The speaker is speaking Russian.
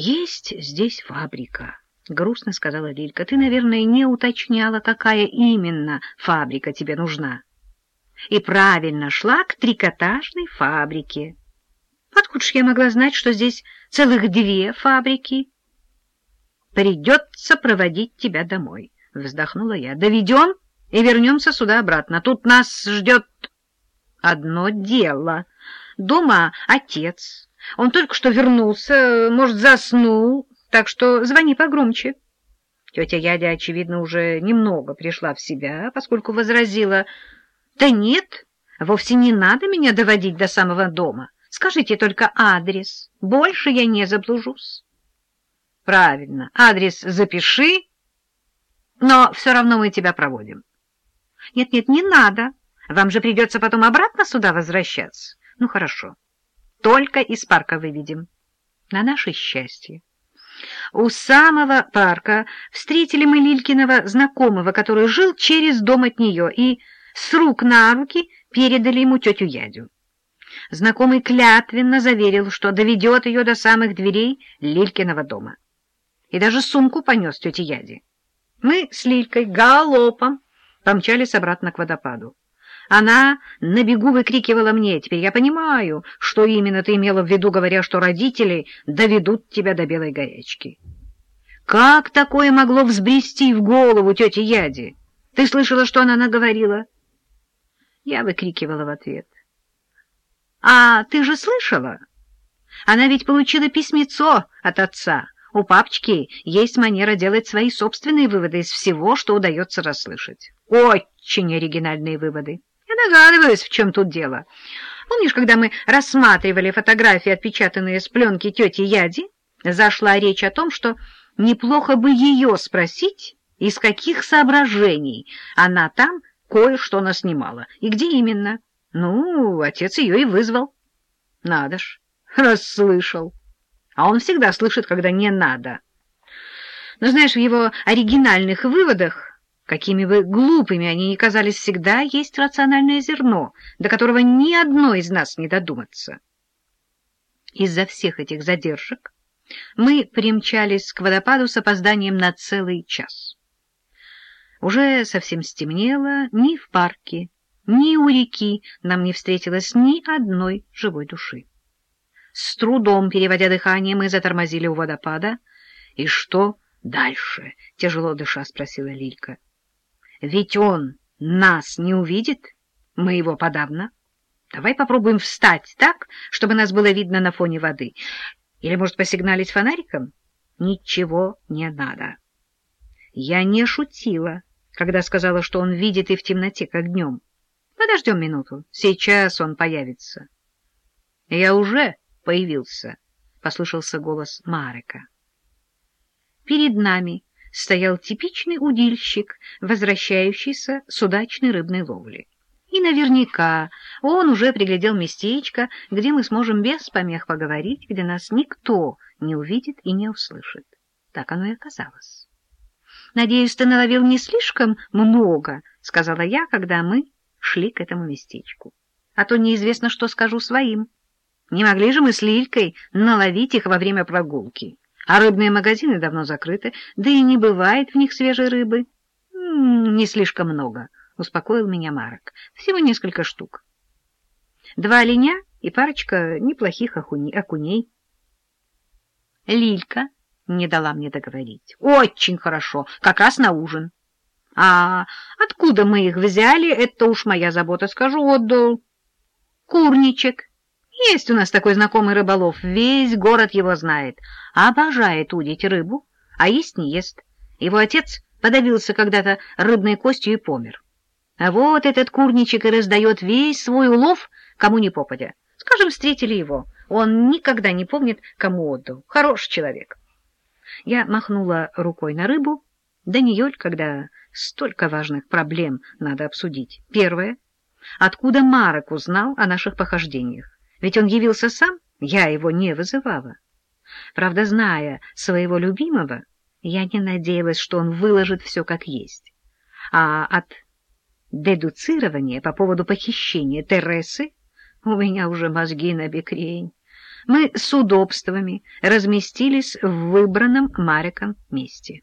Есть здесь фабрика, — грустно сказала Лилька. Ты, наверное, не уточняла, какая именно фабрика тебе нужна. И правильно шла к трикотажной фабрике. Откуда ж я могла знать, что здесь целых две фабрики? Придется проводить тебя домой, — вздохнула я. Доведем и вернемся сюда обратно. Тут нас ждет одно дело. Дома отец. Он только что вернулся, может, заснул, так что звони погромче. Тетя Ядя, очевидно, уже немного пришла в себя, поскольку возразила, «Да нет, вовсе не надо меня доводить до самого дома. Скажите только адрес, больше я не заблужусь». «Правильно, адрес запиши, но все равно мы тебя проводим». «Нет-нет, не надо, вам же придется потом обратно сюда возвращаться». «Ну, хорошо, только из парка выведем». На наше счастье. У самого парка встретили мы Лилькиного знакомого, который жил через дом от нее, и с рук на руки передали ему тетю Ядю. Знакомый клятвенно заверил, что доведет ее до самых дверей Лилькиного дома. И даже сумку понес тете Яде. Мы с Лилькой галопом помчались обратно к водопаду. Она на бегу выкрикивала мне, «Теперь я понимаю, что именно ты имела в виду, говоря, что родители доведут тебя до белой горячки». Как такое могло взбрести в голову тете Яде? Ты слышала, что она наговорила? Я выкрикивала в ответ. «А ты же слышала? Она ведь получила письмецо от отца. У папочки есть манера делать свои собственные выводы из всего, что удается расслышать. Очень оригинальные выводы. Догадываюсь, в чем тут дело. Помнишь, когда мы рассматривали фотографии, отпечатанные с пленки тети Яди, зашла речь о том, что неплохо бы ее спросить, из каких соображений она там кое-что наснимала, и где именно. Ну, отец ее и вызвал. Надо ж, расслышал. А он всегда слышит, когда не надо. Но знаешь, в его оригинальных выводах Какими бы глупыми они ни казались, всегда есть рациональное зерно, до которого ни одно из нас не додуматься. Из-за всех этих задержек мы примчались к водопаду с опозданием на целый час. Уже совсем стемнело, ни в парке, ни у реки нам не встретилось ни одной живой души. С трудом переводя дыхание, мы затормозили у водопада. — И что дальше? — тяжело дыша спросила Лилька. Ведь он нас не увидит, мы его подавно. Давай попробуем встать так, чтобы нас было видно на фоне воды. Или, может, посигналить фонариком? Ничего не надо. Я не шутила, когда сказала, что он видит и в темноте, как днем. Подождем минуту, сейчас он появится. Я уже появился, — послышался голос Марека. Перед нами стоял типичный удильщик, возвращающийся с удачной рыбной ловли. И наверняка он уже приглядел местечко, где мы сможем без помех поговорить, где нас никто не увидит и не услышит. Так оно и оказалось. «Надеюсь, ты наловил не слишком много», — сказала я, когда мы шли к этому местечку. «А то неизвестно, что скажу своим. Не могли же мы с Лилькой наловить их во время прогулки?» А рыбные магазины давно закрыты, да и не бывает в них свежей рыбы. — Не слишком много, — успокоил меня Марок. — Всего несколько штук. Два оленя и парочка неплохих окуней. Лилька не дала мне договорить. — Очень хорошо, как раз на ужин. — А откуда мы их взяли, это уж моя забота, скажу, отдал. — Курничек. Есть у нас такой знакомый рыболов, весь город его знает. Обожает удить рыбу, а есть не ест. Его отец подавился когда-то рыбной костью и помер. А вот этот курничек и раздает весь свой улов, кому не попадя. Скажем, встретили его. Он никогда не помнит, кому отдал. Хороший человек. Я махнула рукой на рыбу. Да не ёль, когда столько важных проблем надо обсудить. Первое. Откуда Марок узнал о наших похождениях? Ведь он явился сам, я его не вызывала. Правда, зная своего любимого, я не надеялась, что он выложит все как есть. А от дедуцирования по поводу похищения Тересы у меня уже мозги на бекрень. Мы с удобствами разместились в выбранном Мариком месте.